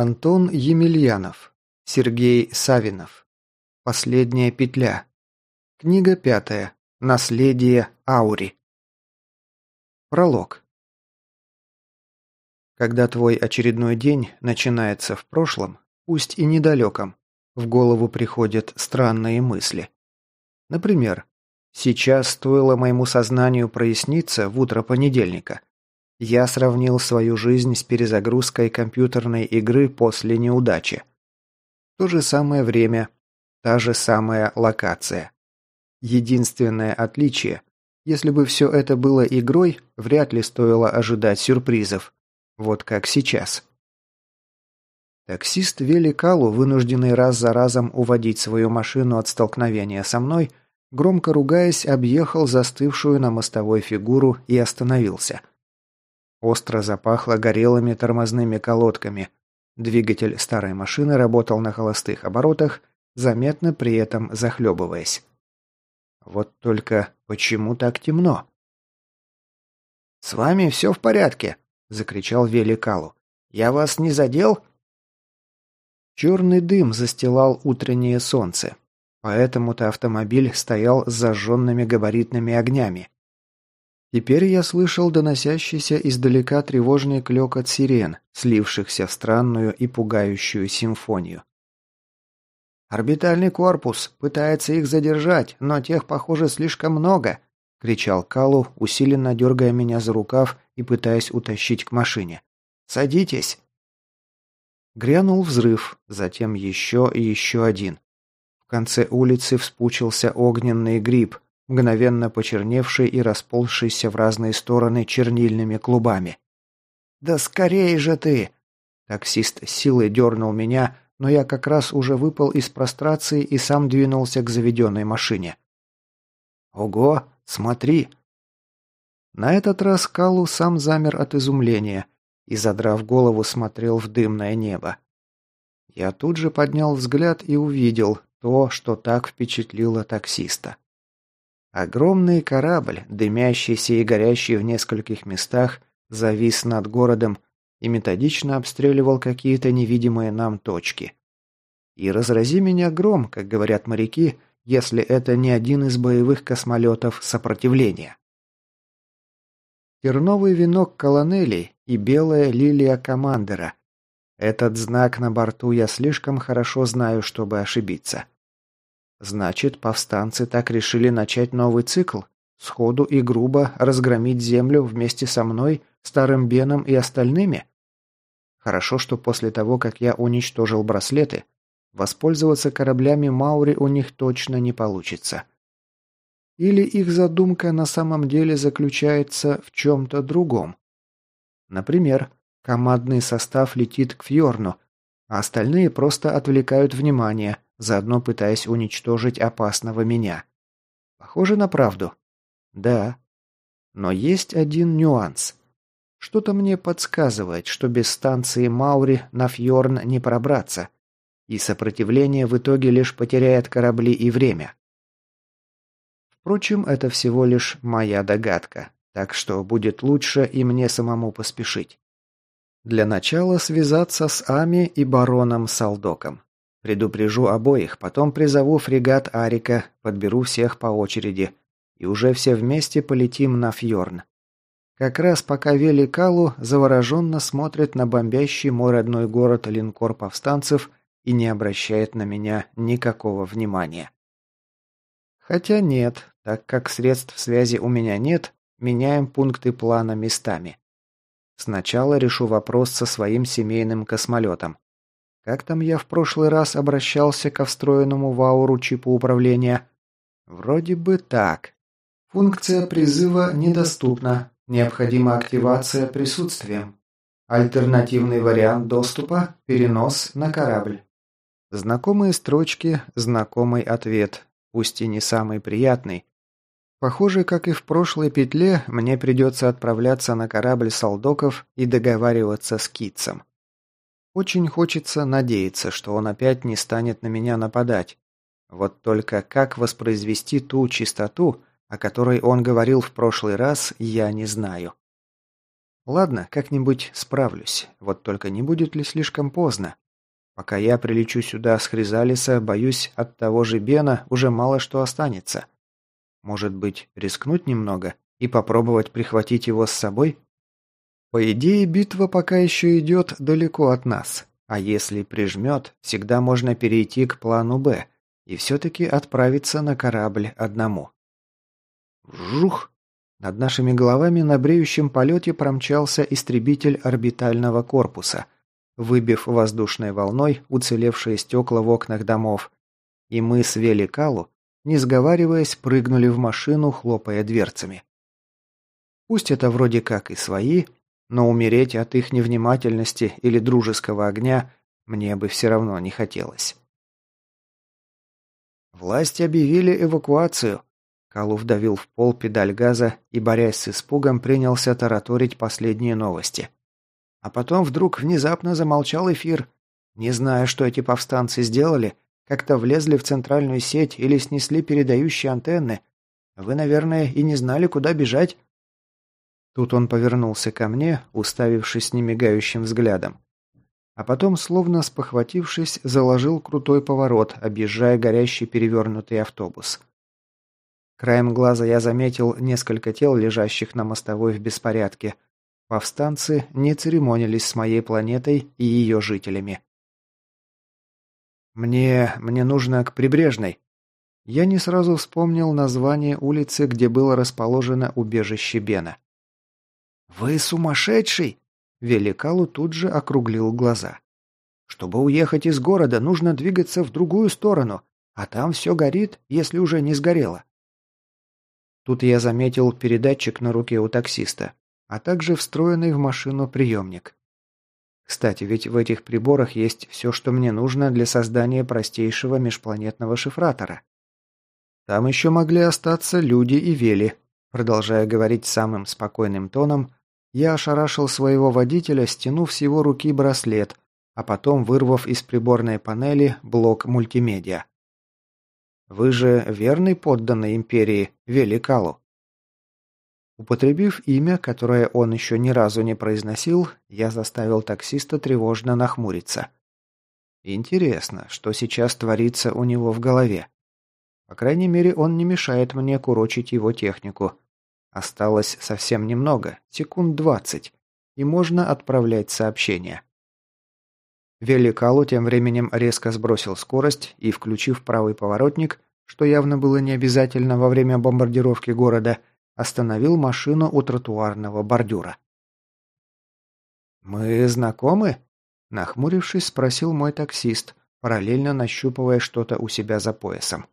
Антон Емельянов. Сергей Савинов. Последняя петля. Книга пятая. Наследие Аури. Пролог. Когда твой очередной день начинается в прошлом, пусть и недалеком, в голову приходят странные мысли. Например, сейчас стоило моему сознанию проясниться в утро понедельника. Я сравнил свою жизнь с перезагрузкой компьютерной игры после неудачи. То же самое время, та же самая локация. Единственное отличие – если бы все это было игрой, вряд ли стоило ожидать сюрпризов. Вот как сейчас. Таксист Вели Калу, вынужденный раз за разом уводить свою машину от столкновения со мной, громко ругаясь, объехал застывшую на мостовой фигуру и остановился. Остро запахло горелыми тормозными колодками. Двигатель старой машины работал на холостых оборотах, заметно при этом захлебываясь. Вот только почему так темно? «С вами все в порядке», — закричал Вели Калу. «Я вас не задел?» Черный дым застилал утреннее солнце. Поэтому-то автомобиль стоял с зажженными габаритными огнями. Теперь я слышал доносящийся издалека тревожный клёкот сирен, слившихся в странную и пугающую симфонию. «Орбитальный корпус пытается их задержать, но тех, похоже, слишком много», — кричал Калу, усиленно дергая меня за рукав и пытаясь утащить к машине. «Садитесь!» Грянул взрыв, затем еще и еще один. В конце улицы вспучился огненный гриб, мгновенно почерневший и расползшийся в разные стороны чернильными клубами. «Да скорее же ты!» Таксист силой дернул меня, но я как раз уже выпал из прострации и сам двинулся к заведенной машине. «Ого, смотри!» На этот раз Калу сам замер от изумления – и, задрав голову, смотрел в дымное небо. Я тут же поднял взгляд и увидел то, что так впечатлило таксиста. Огромный корабль, дымящийся и горящий в нескольких местах, завис над городом и методично обстреливал какие-то невидимые нам точки. И разрази меня гром, как говорят моряки, если это не один из боевых космолетов сопротивления. Терновый венок колонелей и белая лилия командера. Этот знак на борту я слишком хорошо знаю, чтобы ошибиться. Значит, повстанцы так решили начать новый цикл? Сходу и грубо разгромить землю вместе со мной, старым Беном и остальными? Хорошо, что после того, как я уничтожил браслеты, воспользоваться кораблями Маури у них точно не получится. Или их задумка на самом деле заключается в чем-то другом? Например, командный состав летит к Фьорну, а остальные просто отвлекают внимание, заодно пытаясь уничтожить опасного меня. Похоже на правду? Да. Но есть один нюанс. Что-то мне подсказывает, что без станции Маури на Фьорн не пробраться, и сопротивление в итоге лишь потеряет корабли и время. Впрочем, это всего лишь моя догадка, так что будет лучше и мне самому поспешить. Для начала связаться с Ами и бароном Салдоком. Предупрежу обоих, потом призову фрегат Арика, подберу всех по очереди, и уже все вместе полетим на Фьорн. Как раз пока Вели Калу завороженно смотрит на бомбящий мой родной город линкор повстанцев и не обращает на меня никакого внимания. Хотя нет, так как средств связи у меня нет, меняем пункты плана местами. Сначала решу вопрос со своим семейным космолетом. Как там я в прошлый раз обращался ко встроенному в ауру чипу управления? Вроде бы так. Функция призыва недоступна. Необходима активация присутствием. Альтернативный вариант доступа – перенос на корабль. Знакомые строчки, знакомый ответ, пусть и не самый приятный, Похоже, как и в прошлой петле, мне придется отправляться на корабль солдоков и договариваться с Китцем. Очень хочется надеяться, что он опять не станет на меня нападать. Вот только как воспроизвести ту чистоту, о которой он говорил в прошлый раз, я не знаю. Ладно, как-нибудь справлюсь. Вот только не будет ли слишком поздно? Пока я прилечу сюда с Хризалиса, боюсь, от того же Бена уже мало что останется. Может быть, рискнуть немного и попробовать прихватить его с собой? По идее, битва пока еще идет далеко от нас. А если прижмет, всегда можно перейти к плану «Б» и все-таки отправиться на корабль одному. Вжух! Над нашими головами на бреющем полете промчался истребитель орбитального корпуса – выбив воздушной волной уцелевшие стекла в окнах домов. И мы с Великалу, не сговариваясь, прыгнули в машину, хлопая дверцами. Пусть это вроде как и свои, но умереть от их невнимательности или дружеского огня мне бы все равно не хотелось. Власти объявили эвакуацию. Калу вдавил в пол педаль газа и, борясь с испугом, принялся тараторить последние новости. А потом вдруг внезапно замолчал эфир. Не знаю, что эти повстанцы сделали, как-то влезли в центральную сеть или снесли передающие антенны. Вы, наверное, и не знали, куда бежать. Тут он повернулся ко мне, уставившись немигающим взглядом. А потом, словно спохватившись, заложил крутой поворот, объезжая горящий перевернутый автобус. Краем глаза я заметил несколько тел, лежащих на мостовой в беспорядке – Повстанцы не церемонились с моей планетой и ее жителями. «Мне... мне нужно к Прибрежной». Я не сразу вспомнил название улицы, где было расположено убежище Бена. «Вы сумасшедший!» Великалу тут же округлил глаза. «Чтобы уехать из города, нужно двигаться в другую сторону, а там все горит, если уже не сгорело». Тут я заметил передатчик на руке у таксиста а также встроенный в машину приемник. Кстати, ведь в этих приборах есть все, что мне нужно для создания простейшего межпланетного шифратора. Там еще могли остаться люди и вели. Продолжая говорить самым спокойным тоном, я ошарашил своего водителя, стянув с его руки браслет, а потом вырвав из приборной панели блок мультимедиа. «Вы же верный подданный империи Великалу?» Употребив имя, которое он еще ни разу не произносил, я заставил таксиста тревожно нахмуриться. Интересно, что сейчас творится у него в голове. По крайней мере, он не мешает мне курочить его технику. Осталось совсем немного, секунд двадцать, и можно отправлять сообщение. Великалу тем временем резко сбросил скорость и, включив правый поворотник, что явно было не обязательно во время бомбардировки города, остановил машину у тротуарного бордюра. «Мы знакомы?» – нахмурившись, спросил мой таксист, параллельно нащупывая что-то у себя за поясом.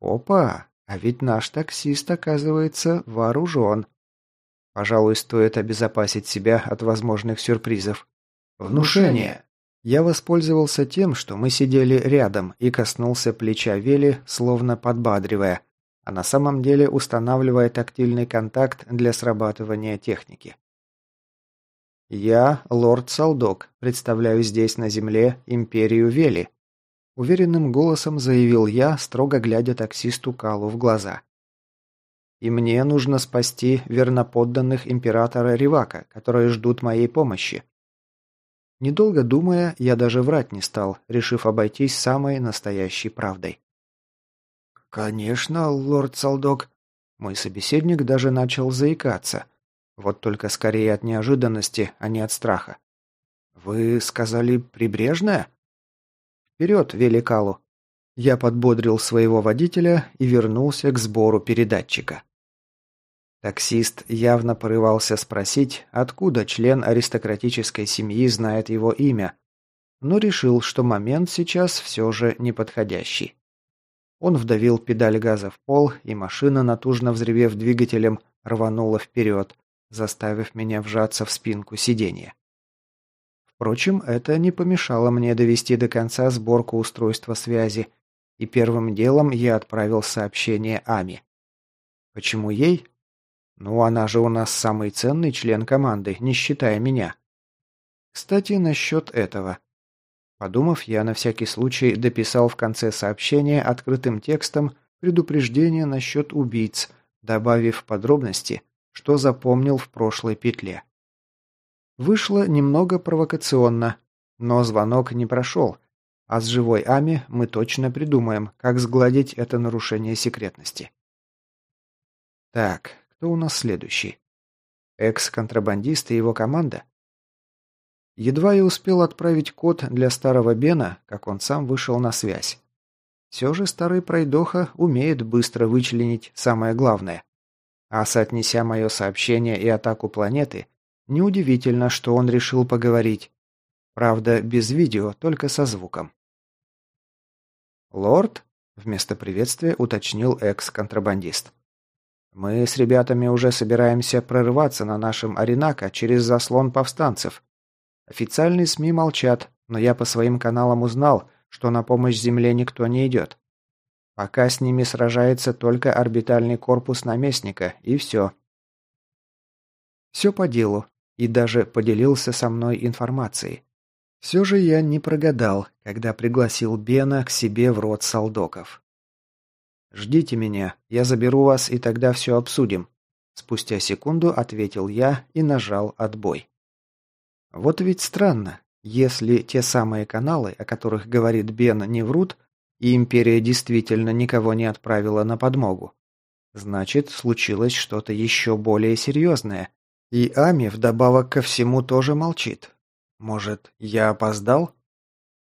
«Опа! А ведь наш таксист, оказывается, вооружен. Пожалуй, стоит обезопасить себя от возможных сюрпризов. Внушение!» Я воспользовался тем, что мы сидели рядом, и коснулся плеча Вели, словно подбадривая, а на самом деле устанавливая тактильный контакт для срабатывания техники. «Я, лорд Салдок, представляю здесь на земле империю Вели», уверенным голосом заявил я, строго глядя таксисту Калу в глаза. «И мне нужно спасти верноподданных императора Ривака, которые ждут моей помощи». Недолго думая, я даже врать не стал, решив обойтись самой настоящей правдой. «Конечно, лорд Салдок». Мой собеседник даже начал заикаться. Вот только скорее от неожиданности, а не от страха. «Вы сказали прибрежная?» «Вперед, Великалу!» Я подбодрил своего водителя и вернулся к сбору передатчика. Таксист явно порывался спросить, откуда член аристократической семьи знает его имя, но решил, что момент сейчас все же неподходящий. Он вдавил педаль газа в пол, и машина, натужно взревев двигателем, рванула вперед, заставив меня вжаться в спинку сиденья. Впрочем, это не помешало мне довести до конца сборку устройства связи, и первым делом я отправил сообщение Ами. Почему ей? Ну, она же у нас самый ценный член команды, не считая меня. Кстати, насчет этого. Подумав, я на всякий случай дописал в конце сообщения открытым текстом предупреждение насчет убийц, добавив подробности, что запомнил в прошлой петле. Вышло немного провокационно, но звонок не прошел, а с живой Ами мы точно придумаем, как сгладить это нарушение секретности. Так, кто у нас следующий? Экс-контрабандист и его команда? Едва я успел отправить код для старого Бена, как он сам вышел на связь. Все же старый пройдоха умеет быстро вычленить самое главное. А соотнеся мое сообщение и атаку планеты, неудивительно, что он решил поговорить. Правда, без видео, только со звуком. «Лорд?» – вместо приветствия уточнил экс-контрабандист. «Мы с ребятами уже собираемся прорываться на нашем Аренака через заслон повстанцев. Официальные СМИ молчат, но я по своим каналам узнал, что на помощь Земле никто не идет. Пока с ними сражается только орбитальный корпус наместника, и все. Все по делу, и даже поделился со мной информацией. Все же я не прогадал, когда пригласил Бена к себе в рот солдоков. «Ждите меня, я заберу вас, и тогда все обсудим», Спустя секунду ответил я и нажал отбой. Вот ведь странно. Если те самые каналы, о которых говорит Бен, не врут, и Империя действительно никого не отправила на подмогу, значит, случилось что-то еще более серьезное. И Ами вдобавок ко всему тоже молчит. Может, я опоздал?